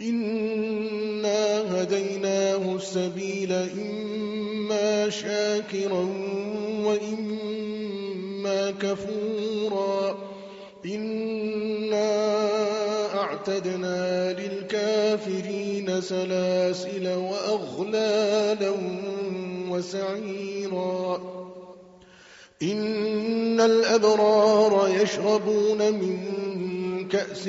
إنا هديناه السبيل إما شاكرا وإما كفورا إنا أعتدنا للكافرين سلاسل وأغلالا وسعيرا إن الأبرار يشربون من كأس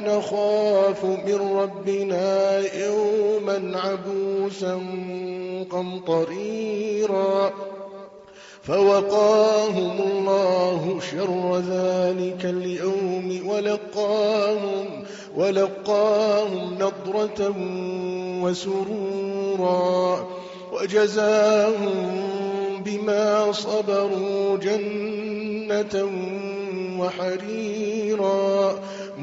نخاف من ربنا يوما عبوسا قمطريرا فوقاهم الله شر ذلك اليوم ولقاهم ولقاهم نضرة وسرورا وجزاهم بما صبروا جنة وحريرا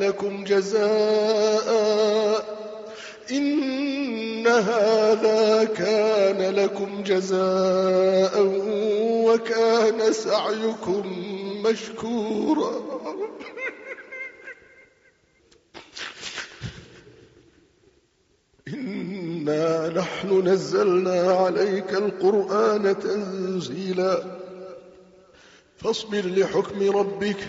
لكم جزاء إن هذا كان لكم جزاء وكان سعيكم مشكورا. إنا نحن نزلنا عليك القرآن تنزيلا. فاصبر لحكم ربك.